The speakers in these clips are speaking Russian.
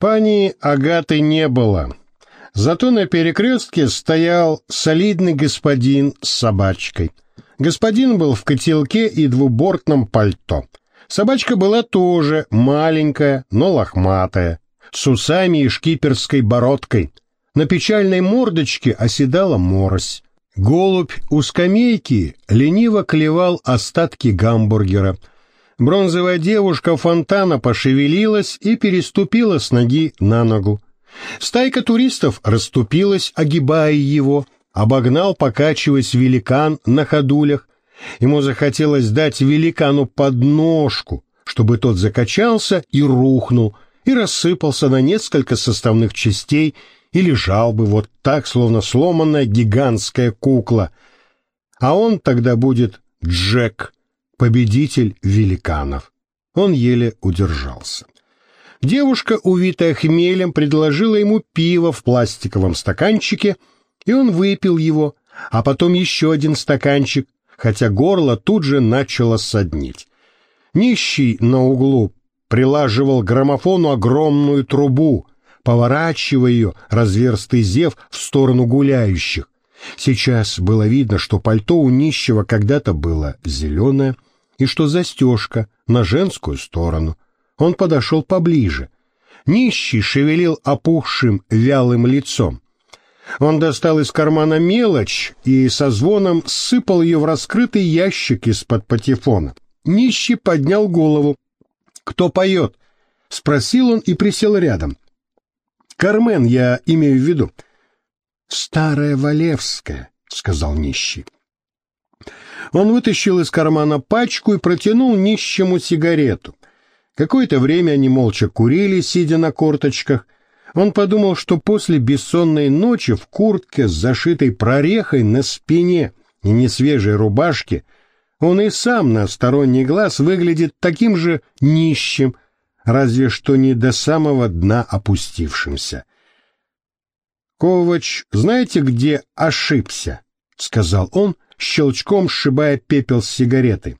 Пани Агаты не было. Зато на перекрестке стоял солидный господин с собачкой. Господин был в котелке и двубортном пальто. Собачка была тоже маленькая, но лохматая, с усами и шкиперской бородкой. На печальной мордочке оседала морось. Голубь у скамейки лениво клевал остатки гамбургера. Бронзовая девушка фонтана пошевелилась и переступила с ноги на ногу. Стайка туристов расступилась, огибая его. Обогнал, покачиваясь, великан на ходулях. Ему захотелось дать великану подножку, чтобы тот закачался и рухнул, и рассыпался на несколько составных частей, и лежал бы вот так, словно сломанная гигантская кукла. А он тогда будет Джек, победитель великанов. Он еле удержался. Девушка, увитая хмелем, предложила ему пиво в пластиковом стаканчике, и он выпил его, а потом еще один стаканчик, хотя горло тут же начало соднить. Нищий на углу прилаживал граммофону огромную трубу, поворачивая ее, разверстый зев, в сторону гуляющих. Сейчас было видно, что пальто у нищего когда-то было зеленое, и что застежка на женскую сторону. Он подошел поближе. Нищий шевелил опухшим вялым лицом. Он достал из кармана мелочь и со звоном сыпал ее в раскрытый ящик из-под патефона. Нищий поднял голову. «Кто поет?» — спросил он и присел рядом. Кармен я имею в виду. Старая Валевская, сказал нищий. Он вытащил из кармана пачку и протянул нищему сигарету. Какое-то время они молча курили, сидя на корточках. Он подумал, что после бессонной ночи в куртке с зашитой прорехой на спине и несвежей рубашке он и сам на сторонний глаз выглядит таким же нищим, разве что не до самого дна опустившимся. «Ковач, знаете, где ошибся?» — сказал он, щелчком сшибая пепел с сигареты.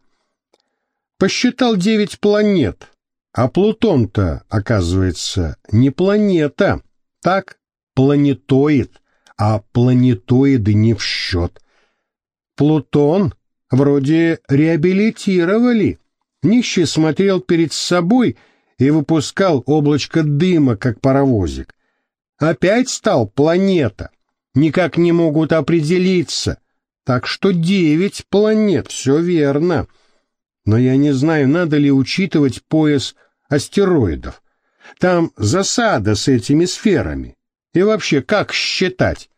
«Посчитал девять планет, а Плутон-то, оказывается, не планета, так, планетоид, а планетоиды не в счет. Плутон вроде реабилитировали». Нищий смотрел перед собой — и выпускал облачко дыма, как паровозик. Опять стал планета. Никак не могут определиться. Так что девять планет, все верно. Но я не знаю, надо ли учитывать пояс астероидов. Там засада с этими сферами. И вообще, как считать?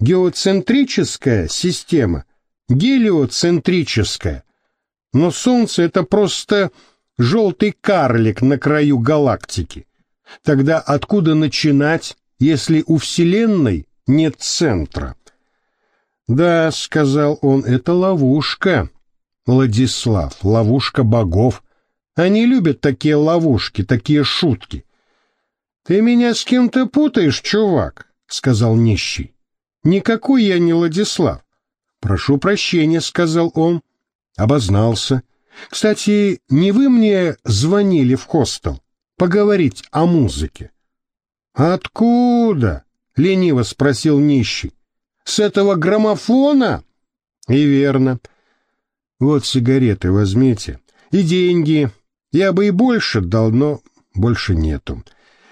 Геоцентрическая система, гелиоцентрическая. Но Солнце — это просто желтый карлик на краю галактики. Тогда откуда начинать, если у Вселенной нет центра? Да, сказал он, это ловушка. Владислав, ловушка богов. Они любят такие ловушки, такие шутки. Ты меня с кем-то путаешь, чувак, сказал нищий. Никакой я не Владислав. Прошу прощения, сказал он. Обознался. Кстати, не вы мне звонили в хостел поговорить о музыке? Откуда? лениво спросил нищий. С этого граммофона? И верно. Вот сигареты возьмите. И деньги. Я бы и больше дал, но больше нету.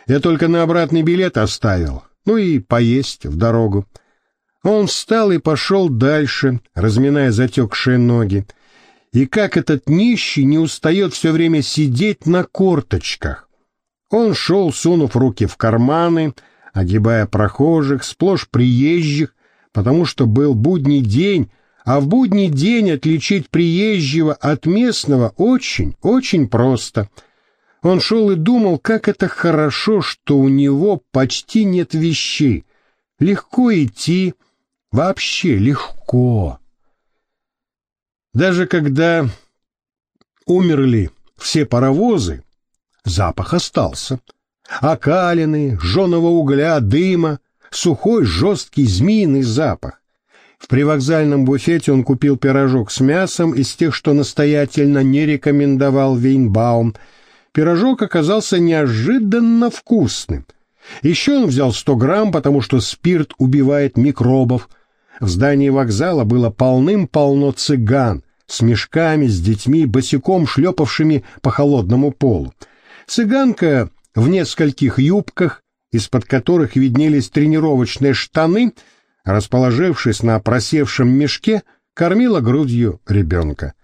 Я только на обратный билет оставил. Ну и поесть в дорогу. Он встал и пошел дальше, разминая затекшие ноги. И как этот нищий не устает все время сидеть на корточках. Он шел, сунув руки в карманы, огибая прохожих, сплошь приезжих, потому что был будний день, а в будний день отличить приезжего от местного очень, очень просто. Он шел и думал, как это хорошо, что у него почти нет вещей. Легко идти, вообще легко. Даже когда умерли все паровозы, запах остался. Окалины, жженого угля, дыма, сухой, жесткий, змеиный запах. В привокзальном буфете он купил пирожок с мясом из тех, что настоятельно не рекомендовал Вейнбаум. Пирожок оказался неожиданно вкусным. Еще он взял сто грамм, потому что спирт убивает микробов. В здании вокзала было полным-полно цыган с мешками, с детьми, босиком шлепавшими по холодному полу. Цыганка в нескольких юбках, из-под которых виднелись тренировочные штаны, расположившись на просевшем мешке, кормила грудью ребенка.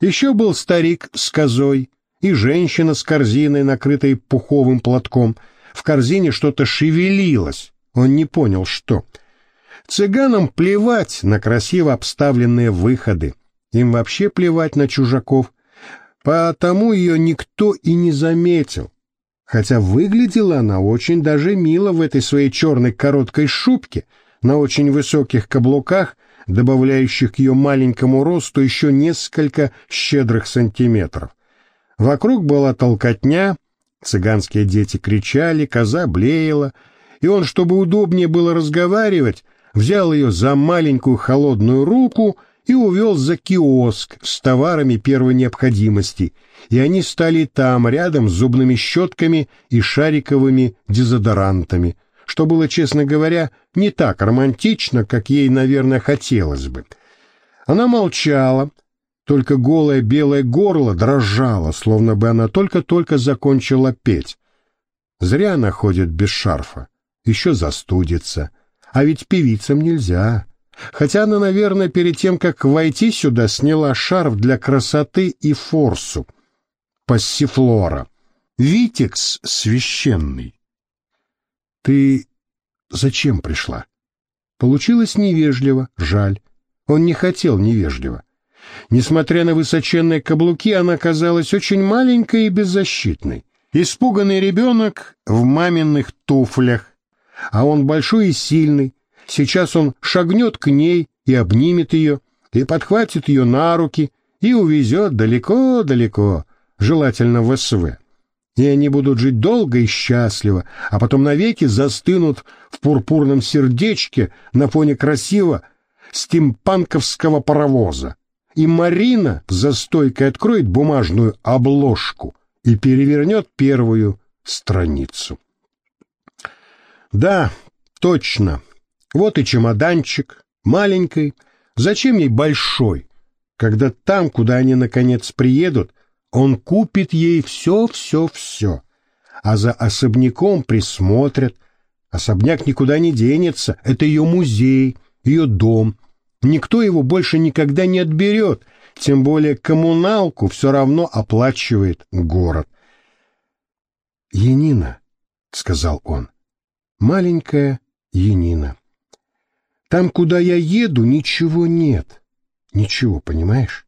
Еще был старик с козой и женщина с корзиной, накрытой пуховым платком. В корзине что-то шевелилось, он не понял, что. Цыганам плевать на красиво обставленные выходы, им вообще плевать на чужаков, потому ее никто и не заметил. Хотя выглядела она очень даже мило в этой своей черной короткой шубке, на очень высоких каблуках, добавляющих к ее маленькому росту еще несколько щедрых сантиметров. Вокруг была толкотня, цыганские дети кричали, коза блеяла, и он, чтобы удобнее было разговаривать, взял ее за маленькую холодную руку и увел за киоск с товарами первой необходимости, и они стали там, рядом с зубными щетками и шариковыми дезодорантами, что было, честно говоря, не так романтично, как ей, наверное, хотелось бы. Она молчала, только голое белое горло дрожало, словно бы она только-только закончила петь. Зря она ходит без шарфа, еще застудится, а ведь певицам нельзя. Хотя она, наверное, перед тем, как войти сюда, сняла шарф для красоты и форсу. Пассифлора. Витекс священный. Ты зачем пришла? Получилось невежливо, жаль. Он не хотел невежливо. Несмотря на высоченные каблуки, она казалась очень маленькой и беззащитной. Испуганный ребенок в маминых туфлях, а он большой и сильный, Сейчас он шагнет к ней и обнимет ее, и подхватит ее на руки, и увезет далеко-далеко, желательно в СВ. И они будут жить долго и счастливо, а потом навеки застынут в пурпурном сердечке на фоне красиво стимпанковского паровоза. И Марина за стойкой откроет бумажную обложку и перевернет первую страницу. Да, точно, вот и чемоданчик, маленький. Зачем ей большой, когда там, куда они наконец приедут, он купит ей все-все-все, а за особняком присмотрят. Особняк никуда не денется, это ее музей, ее дом. Никто его больше никогда не отберет, тем более коммуналку все равно оплачивает город. «Янина», — сказал он, — «маленькая Янина». Там, куда я еду, ничего нет. Ничего, понимаешь?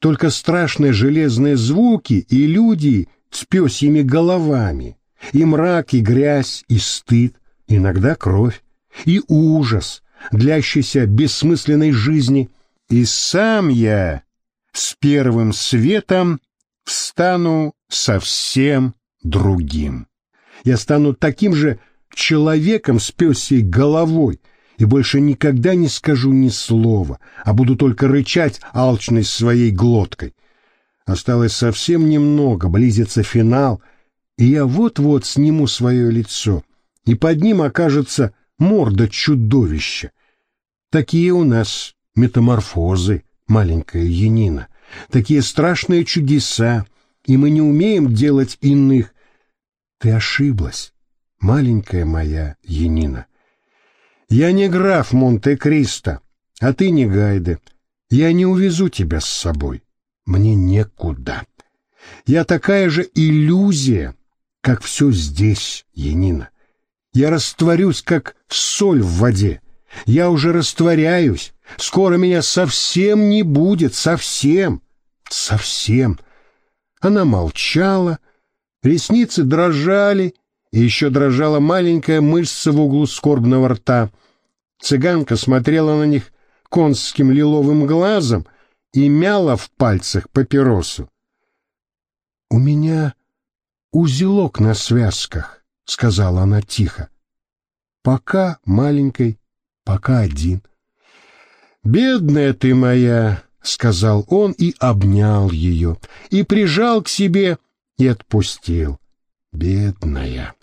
Только страшные железные звуки и люди с пёсьими головами, и мрак, и грязь, и стыд, иногда кровь, и ужас, длящийся бессмысленной жизни. И сам я с первым светом встану совсем другим. Я стану таким же человеком с пёсей головой, и больше никогда не скажу ни слова, а буду только рычать алчной своей глоткой. Осталось совсем немного, близится финал, и я вот-вот сниму свое лицо, и под ним окажется морда чудовища. Такие у нас метаморфозы, маленькая Янина, такие страшные чудеса, и мы не умеем делать иных. Ты ошиблась, маленькая моя Янина. Я не граф Монте-Кристо, а ты не Гайде. Я не увезу тебя с собой. Мне некуда. Я такая же иллюзия, как все здесь, Янина. Я растворюсь, как соль в воде. Я уже растворяюсь. Скоро меня совсем не будет, совсем, совсем. Она молчала, ресницы дрожали, и еще дрожала маленькая мышца в углу скорбного рта. Цыганка смотрела на них конским лиловым глазом и мяла в пальцах папиросу. — У меня узелок на связках, — сказала она тихо. — Пока маленькой, пока один. — Бедная ты моя, — сказал он и обнял ее, и прижал к себе и отпустил. Бедная.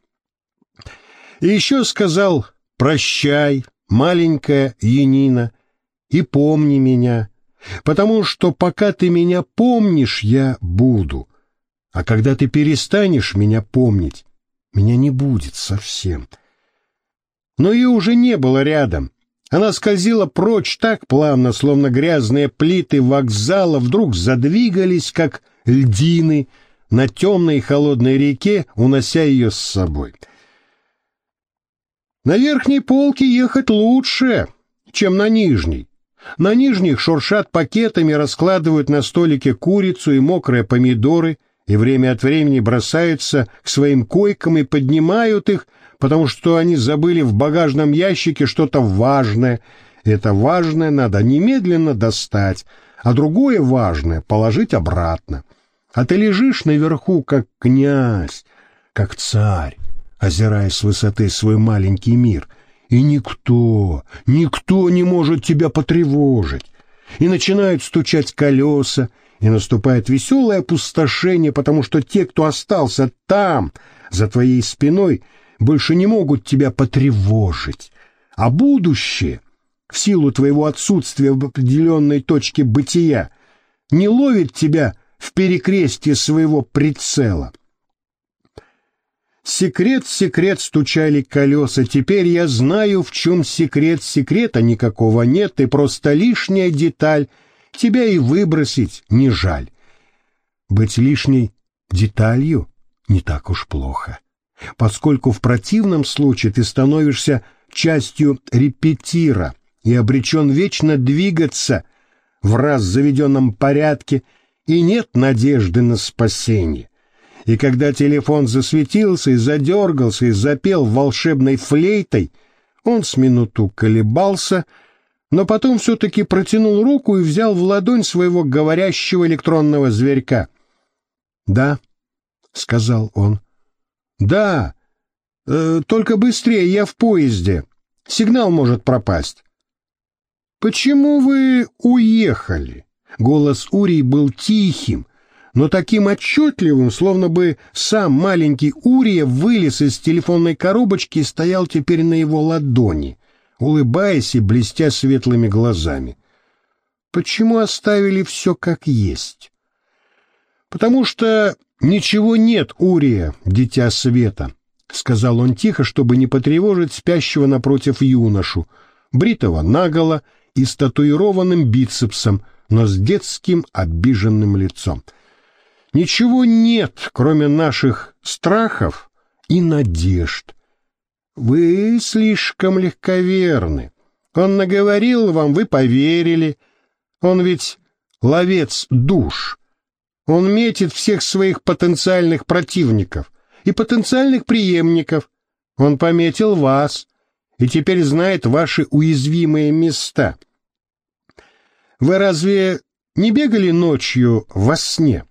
И еще сказал «Прощай, маленькая Янина, и помни меня, потому что пока ты меня помнишь, я буду, а когда ты перестанешь меня помнить, меня не будет совсем». Но ее уже не было рядом. Она скользила прочь так плавно, словно грязные плиты вокзала вдруг задвигались, как льдины, на темной холодной реке, унося ее с собой. На верхней полке ехать лучше, чем на нижней. На нижних шуршат пакетами, раскладывают на столике курицу и мокрые помидоры, и время от времени бросаются к своим койкам и поднимают их, потому что они забыли в багажном ящике что-то важное. Это важное надо немедленно достать, а другое важное положить обратно. А ты лежишь наверху, как князь, как царь, озирая с высоты свой маленький мир, и никто, никто не может тебя потревожить. И начинают стучать колеса, и наступает веселое опустошение, потому что те, кто остался там, за твоей спиной, больше не могут тебя потревожить. А будущее, в силу твоего отсутствия в определенной точке бытия, не ловит тебя в перекрестие своего прицела. Секрет, секрет, стучали колеса. Теперь я знаю, в чем секрет. Секрета никакого нет, и просто лишняя деталь. Тебя и выбросить не жаль. Быть лишней деталью не так уж плохо, поскольку в противном случае ты становишься частью репетира и обречен вечно двигаться в раз заведенном порядке, и нет надежды на спасение. И когда телефон засветился и задергался и запел волшебной флейтой, он с минуту колебался, но потом все-таки протянул руку и взял в ладонь своего говорящего электронного зверька. «Да», — сказал он. «Да, э, только быстрее, я в поезде. Сигнал может пропасть». «Почему вы уехали?» Голос Урии был тихим, но таким отчетливым, словно бы сам маленький Урия вылез из телефонной коробочки и стоял теперь на его ладони, улыбаясь и блестя светлыми глазами. Почему оставили все как есть? Потому что ничего нет, Урия, дитя света, — сказал он тихо, чтобы не потревожить спящего напротив юношу, бритого наголо и с татуированным бицепсом, но с детским обиженным лицом. Ничего нет, кроме наших страхов и надежд. Вы слишком легковерны. Он наговорил вам, вы поверили. Он ведь ловец душ. Он метит всех своих потенциальных противников и потенциальных преемников. Он пометил вас и теперь знает ваши уязвимые места. Вы разве не бегали ночью во сне?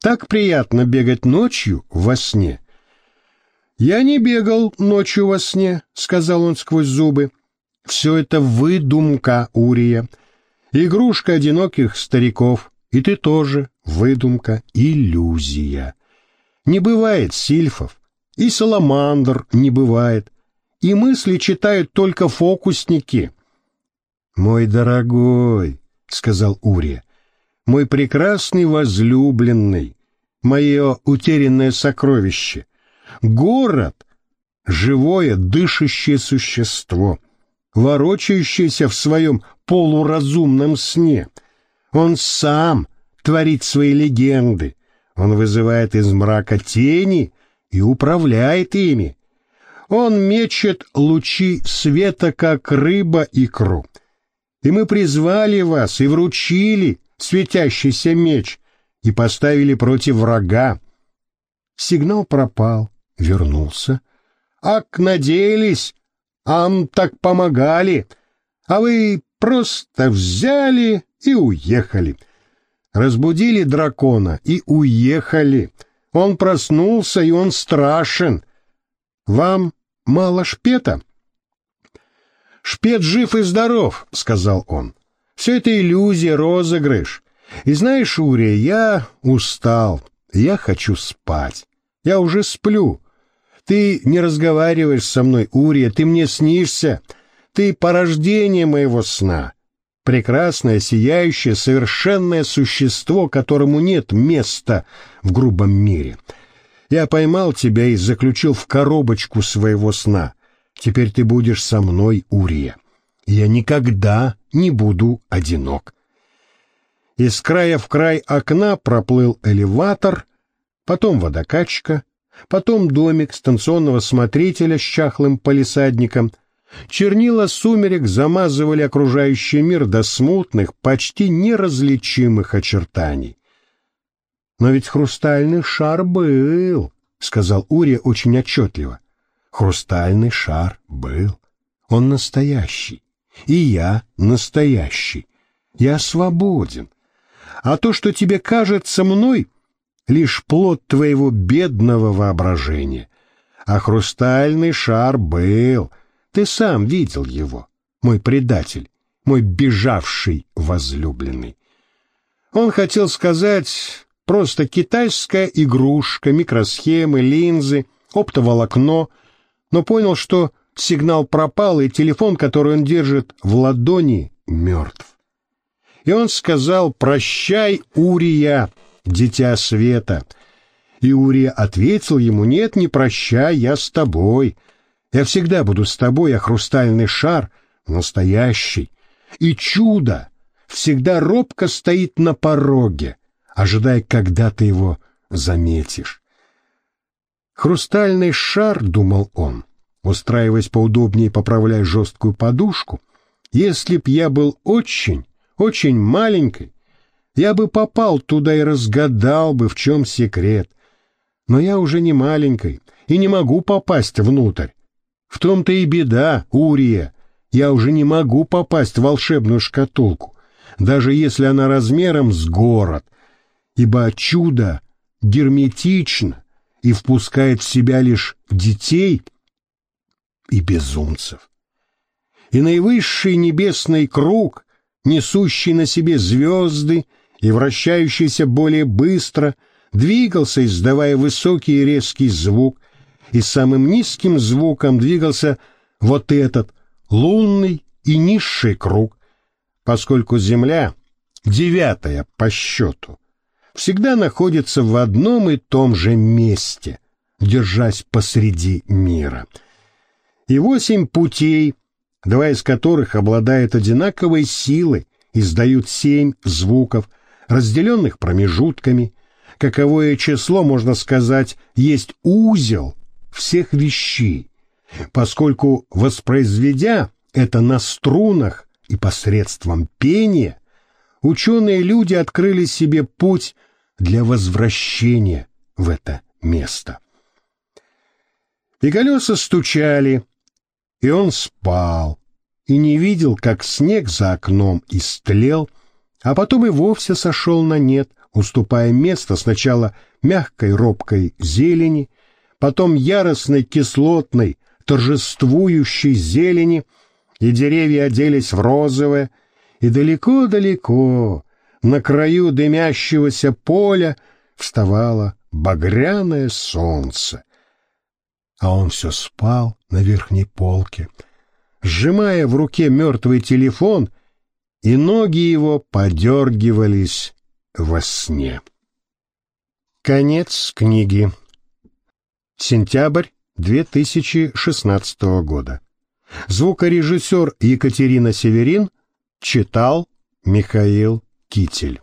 Так приятно бегать ночью во сне. Я не бегал ночью во сне, сказал он сквозь зубы. Все это выдумка, Урия. Игрушка одиноких стариков. И ты тоже выдумка, иллюзия. Не бывает сильфов, и саламандр не бывает, и мысли читают только фокусники. Мой дорогой, — сказал Урия. «Мой прекрасный возлюбленный, мое утерянное сокровище. Город — живое, дышащее существо, ворочающееся в своем полуразумном сне. Он сам творит свои легенды, он вызывает из мрака тени и управляет ими. Он мечет лучи света, как рыба икру и мы призвали вас и вручили светящийся меч и поставили против врага. Сигнал пропал, вернулся. Ак надеялись, ам так помогали, а вы просто взяли и уехали. Разбудили дракона и уехали. Он проснулся, и он страшен. Вам мало шпета? «Шпет жив и здоров», — сказал он. «Все это иллюзия, розыгрыш. И знаешь, Урия, я устал, я хочу спать. Я уже сплю. Ты не разговариваешь со мной, Урия, ты мне снишься. Ты порождение моего сна. Прекрасное, сияющее, совершенное существо, которому нет места в грубом мире. Я поймал тебя и заключил в коробочку своего сна. Теперь ты будешь со мной, Урия. Я никогда не буду одинок. Из края в край окна проплыл элеватор, потом водокачка, потом домик станционного смотрителя с чахлым полисадником. Чернила сумерек замазывали окружающий мир до смутных, почти неразличимых очертаний. «Но ведь хрустальный шар был», — сказал Урия очень отчетливо. «Хрустальный шар был. Он настоящий. И я настоящий. Я свободен. А то, что тебе кажется мной, лишь плод твоего бедного воображения. А хрустальный шар был. Ты сам видел его, мой предатель, мой бежавший возлюбленный. Он хотел сказать просто китайская игрушка, микросхемы, линзы, оптоволокно, но понял, что сигнал пропал, и телефон, который он держит в ладони, мертв. И он сказал «Прощай, Урия, дитя света». И Урия ответил ему «Нет, не прощай, я с тобой. Я всегда буду с тобой, а хрустальный шар настоящий. И чудо всегда робко стоит на пороге, ожидая, когда ты его заметишь. Хрустальный шар, думал он, устраиваясь поудобнее, поправляя жесткую подушку, если б я был очень, очень маленькой, я бы попал туда и разгадал бы, в чем секрет. Но я уже не маленькой и не могу попасть внутрь. В том-то и беда, Урия. Я уже не могу попасть в волшебную шкатулку, даже если она размером с город, ибо чудо герметично и впускает в себя лишь детей — и безумцев. И наивысший небесный круг, несущий на себе звезды и вращающийся более быстро, двигался, издавая высокий и резкий звук, и самым низким звуком двигался вот этот лунный и низший круг, поскольку Земля, девятая по счету, всегда находится в одном и том же месте, держась посреди мира — и восемь путей, два из которых обладают одинаковой силой, издают семь звуков, разделенных промежутками. Каковое число, можно сказать, есть узел всех вещей, поскольку, воспроизведя это на струнах и посредством пения, ученые люди открыли себе путь для возвращения в это место. И колеса стучали, и он спал, и не видел, как снег за окном истлел, а потом и вовсе сошел на нет, уступая место сначала мягкой робкой зелени, потом яростной кислотной, торжествующей зелени, и деревья оделись в розовое, и далеко-далеко, на краю дымящегося поля, вставало багряное солнце. А он все спал, на верхней полке, сжимая в руке мертвый телефон, и ноги его подергивались во сне. Конец книги. Сентябрь 2016 года. Звукорежиссер Екатерина Северин читал Михаил Китель.